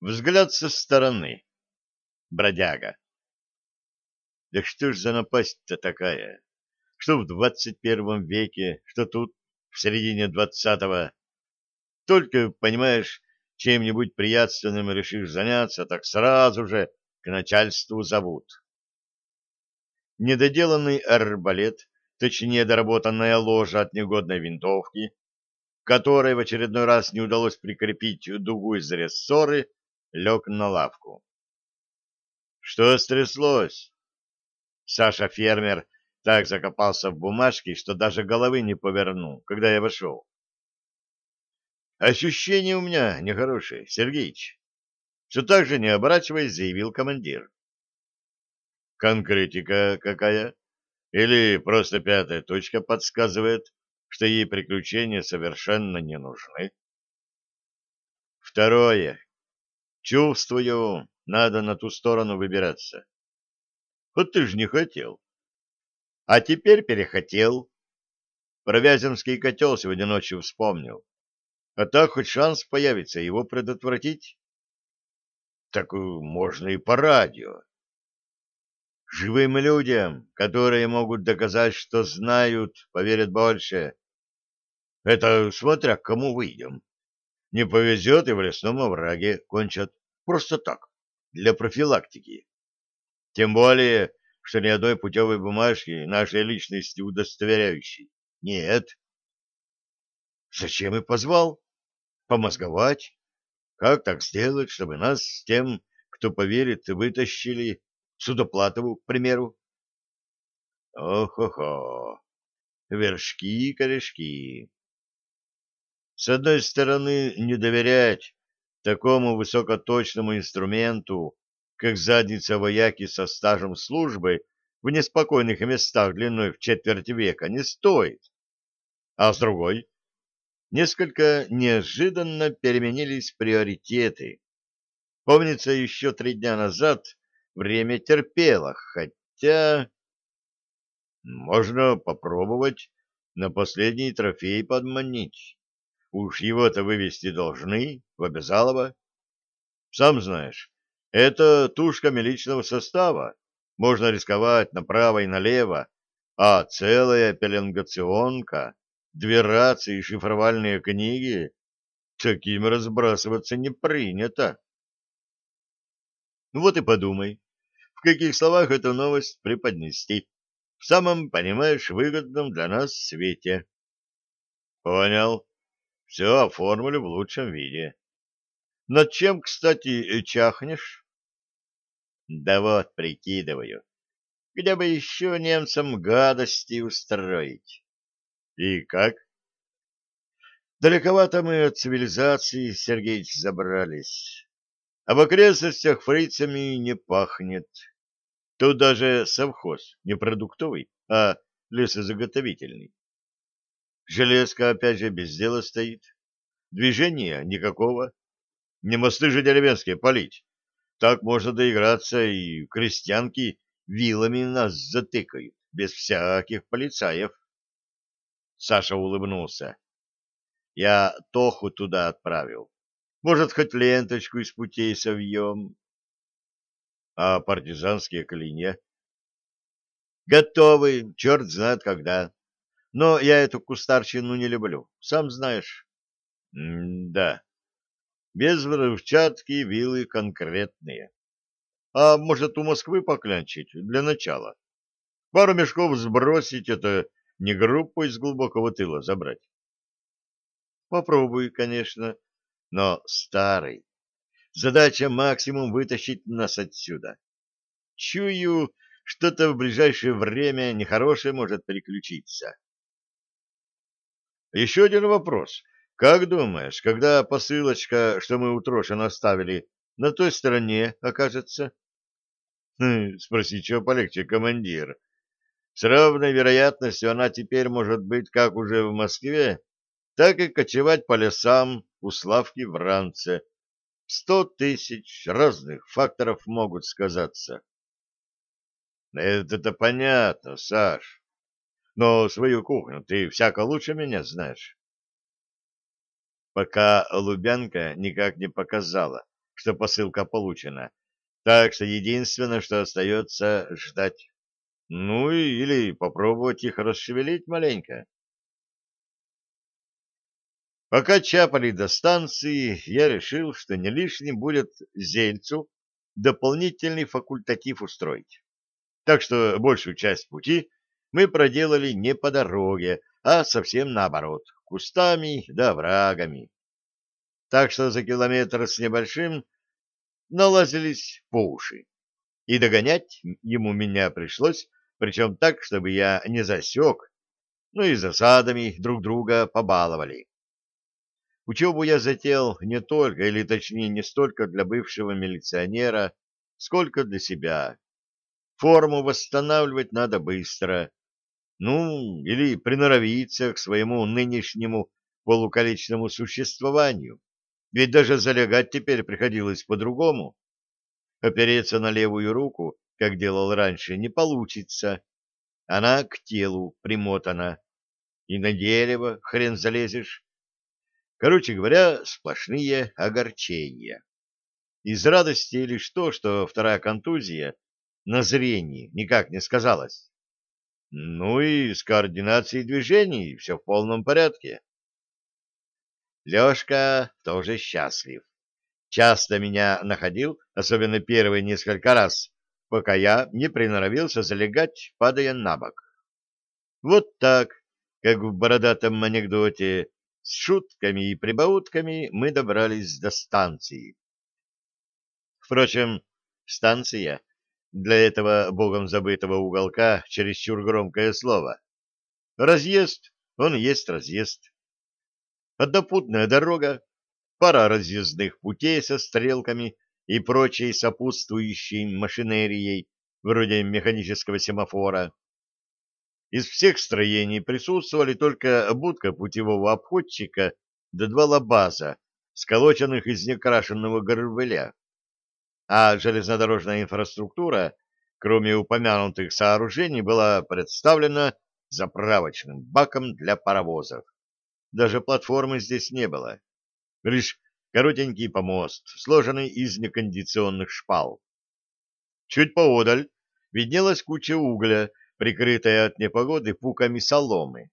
Взгляд со стороны. Бродяга. Да что ж за напасть-то такая? Что в двадцать первом веке, что тут, в середине двадцатого. Только, понимаешь, чем-нибудь приятственным решишь заняться, так сразу же к начальству зовут. Недоделанный арбалет, точнее доработанная ложа от негодной винтовки, которой в очередной раз не удалось прикрепить дугу из рессоры, лег на лавку. Что стряслось? Саша-фермер так закопался в бумажке, что даже головы не повернул, когда я вошел. Ощущение у меня нехорошее, Сергеич. Все так же, не оборачиваясь, заявил командир. Конкретика какая? Или просто пятая точка подсказывает, что ей приключения совершенно не нужны? Второе. Чувствую, надо на ту сторону выбираться. Вот ты ж не хотел. А теперь перехотел. Про Вяземский котел сегодня ночью вспомнил. А так хоть шанс появится его предотвратить. Так можно и по радио. Живым людям, которые могут доказать, что знают, поверят больше. Это смотря к кому выйдем. Не повезет и в лесном овраге кончат. Просто так, для профилактики. Тем более, что ни одной путевой бумажки нашей личности удостоверяющей нет. Зачем и позвал? помозговать, как так сделать, чтобы нас с тем, кто поверит, вытащили Судоплатову, к примеру. Ох-охо, вершки-корешки. С одной стороны, не доверять такому высокоточному инструменту, как задница вояки со стажем службы в неспокойных местах длиной в четверть века не стоит. А с другой, несколько неожиданно переменились приоритеты. Помнится, еще три дня назад время терпело, хотя... Можно попробовать на последний трофей подманить. Уж его-то вывести должны, в обязалово. Сам знаешь, это тушка миличного состава. Можно рисковать направо и налево, а целая пеленгационка две рации и шифровальные книги, таким разбрасываться не принято. Ну вот и подумай, в каких словах эту новость преподнести, в самом, понимаешь, выгодном для нас свете. Понял. Все оформлю в лучшем виде. Над чем, кстати, чахнешь? Да вот, прикидываю. Где бы еще немцам гадости устроить? И как? Далековато мы от цивилизации, Сергеич, забрались. А в окрестностях фрицами не пахнет. Тут даже совхоз не продуктовый, а лесозаготовительный. Железка опять же без дела стоит. Движения никакого. Не мосты же деревенские полить. Так можно доиграться, и крестьянки вилами нас затыкают, без всяких полицаев. Саша улыбнулся. Я Тоху туда отправил. Может, хоть ленточку из путей совьем. А партизанские клинья? Готовы, черт знает когда. Но я эту кустарщину не люблю, сам знаешь. М да. Без взрывчатки вилы конкретные. А может, у Москвы поклянчить для начала? Пару мешков сбросить — это не группу из глубокого тыла забрать. Попробую, конечно, но старый. Задача максимум вытащить нас отсюда. Чую, что-то в ближайшее время нехорошее может приключиться. Еще один вопрос. Как думаешь, когда посылочка, что мы у Трошина оставили, на той стороне окажется? Хм, спроси, что полегче, командир. С равной вероятностью она теперь может быть как уже в Москве, так и кочевать по лесам у Славки в ранце. Сто тысяч разных факторов могут сказаться. Это-то понятно, Саш. Но свою кухню ты всяко лучше меня знаешь. Пока Лубянка никак не показала, что посылка получена. Так что единственное, что остается, ждать. Ну или попробовать их расшевелить маленько. Пока чапали до станции, я решил, что не лишним будет Зельцу дополнительный факультатив устроить. Так что большую часть пути мы проделали не по дороге, а совсем наоборот, кустами да врагами. Так что за километр с небольшим налазились по уши. И догонять ему меня пришлось, причем так, чтобы я не засек, ну и засадами друг друга побаловали. Учебу я затеял не только, или точнее не столько для бывшего милиционера, сколько для себя. Форму восстанавливать надо быстро. Ну, или приноровиться к своему нынешнему полуколичному существованию. Ведь даже залегать теперь приходилось по-другому. Опереться на левую руку, как делал раньше, не получится. Она к телу примотана. И на дерево хрен залезешь. Короче говоря, сплошные огорчения. Из радости лишь то, что вторая контузия на зрении никак не сказалась. Ну и с координацией движений все в полном порядке. Лешка тоже счастлив. Часто меня находил, особенно первые несколько раз, пока я не приноровился залегать, падая на бок. Вот так, как в бородатом анекдоте, с шутками и прибаутками мы добрались до станции. Впрочем, станция для этого богом забытого уголка чересчур громкое слово. Разъезд, он есть разъезд. Однопутная дорога, пара разъездных путей со стрелками и прочей сопутствующей машинерией, вроде механического семафора, из всех строений присутствовали только будка путевого обходчика да два лабаза, сколоченных из некрашенного горбыля. А железнодорожная инфраструктура, кроме упомянутых сооружений, была представлена заправочным баком для паровозов. Даже платформы здесь не было. Лишь коротенький помост, сложенный из некондиционных шпал. Чуть поодаль виднелась куча угля, прикрытая от непогоды пуками соломы.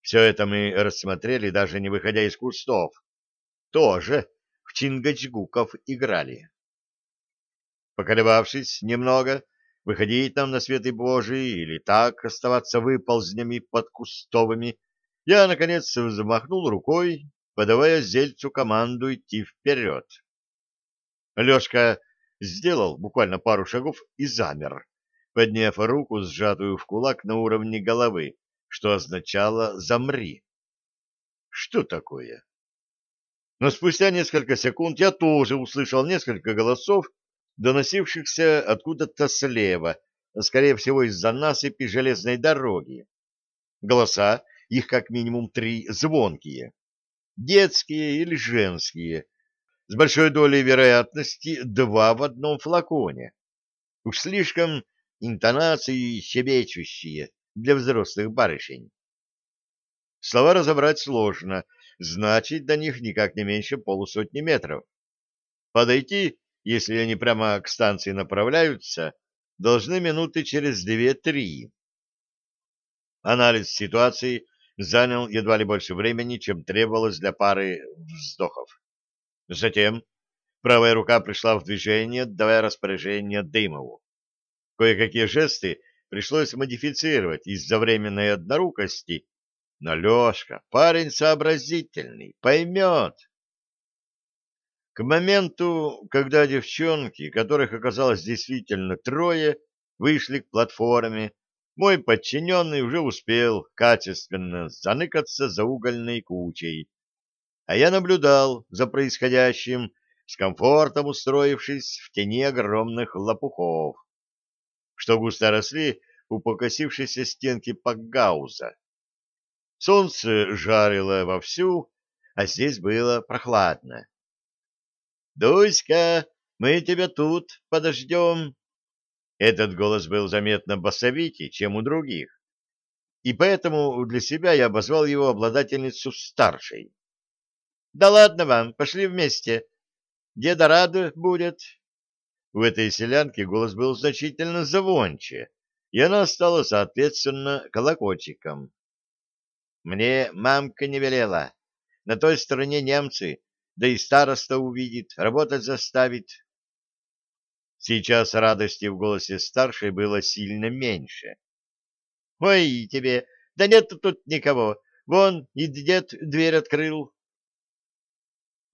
Все это мы рассмотрели, даже не выходя из кустов. Тоже в Чингачгуков играли. Поколебавшись немного, выходить нам на светы Божий или так оставаться выползнями под кустовыми, я, наконец, взмахнул рукой, подавая Зельцу команду идти вперед. Лешка сделал буквально пару шагов и замер подняв руку, сжатую в кулак на уровне головы, что означало «замри». Что такое? Но спустя несколько секунд я тоже услышал несколько голосов, доносившихся откуда-то слева, скорее всего из-за насыпи железной дороги. Голоса, их как минимум три, звонкие. Детские или женские. С большой долей вероятности два в одном флаконе. Уж слишком интонации щебечущие для взрослых барышень. Слова разобрать сложно, значит, до них никак не меньше полусотни метров. Подойти, если они прямо к станции направляются, должны минуты через две-три. Анализ ситуации занял едва ли больше времени, чем требовалось для пары вздохов. Затем правая рука пришла в движение, давая распоряжение Дымову. Кое-какие жесты пришлось модифицировать из-за временной однорукости, но Лешка, парень сообразительный, поймет. К моменту, когда девчонки, которых оказалось действительно трое, вышли к платформе, мой подчиненный уже успел качественно заныкаться за угольной кучей, а я наблюдал за происходящим, с комфортом устроившись в тени огромных лопухов что густо росли у покосившейся стенки Пакгауза. Солнце жарило вовсю, а здесь было прохладно. — Дуська, мы тебя тут подождем. Этот голос был заметно басовитее, чем у других, и поэтому для себя я обозвал его обладательницу старшей. — Да ладно вам, пошли вместе. деда рад будет. У этой селянки голос был значительно звонче, и она стала, соответственно, колокольчиком. Мне мамка не велела. На той стороне немцы, да и староста увидит, работать заставит. Сейчас радости в голосе старшей было сильно меньше. — Ой, тебе, да нет тут никого. Вон и дед дверь открыл.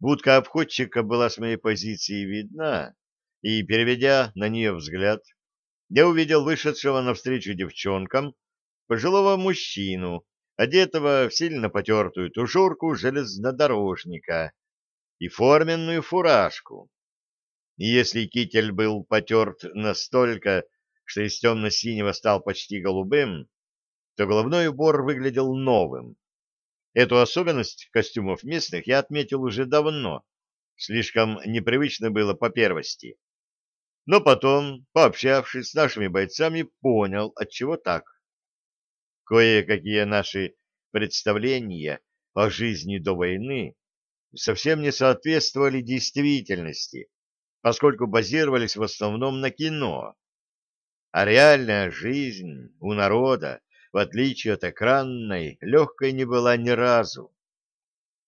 Будка обходчика была с моей позиции видна, и, переведя на нее взгляд, я увидел вышедшего навстречу девчонкам пожилого мужчину, одетого в сильно потертую тужурку железнодорожника и форменную фуражку. И если китель был потерт настолько, что из темно-синего стал почти голубым, то головной убор выглядел новым. Эту особенность костюмов местных я отметил уже давно. Слишком непривычно было по первости. Но потом, пообщавшись с нашими бойцами, понял, отчего так. Кое-какие наши представления о жизни до войны совсем не соответствовали действительности, поскольку базировались в основном на кино. А реальная жизнь у народа, в отличие от экранной, легкой не была ни разу.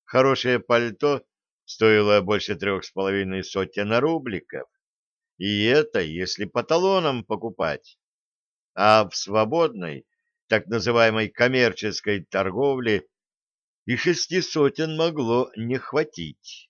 Хорошее пальто стоило больше трех с половиной сотен рубликов, и это если по талонам покупать. А в свободной, так называемой коммерческой торговле и шести сотен могло не хватить.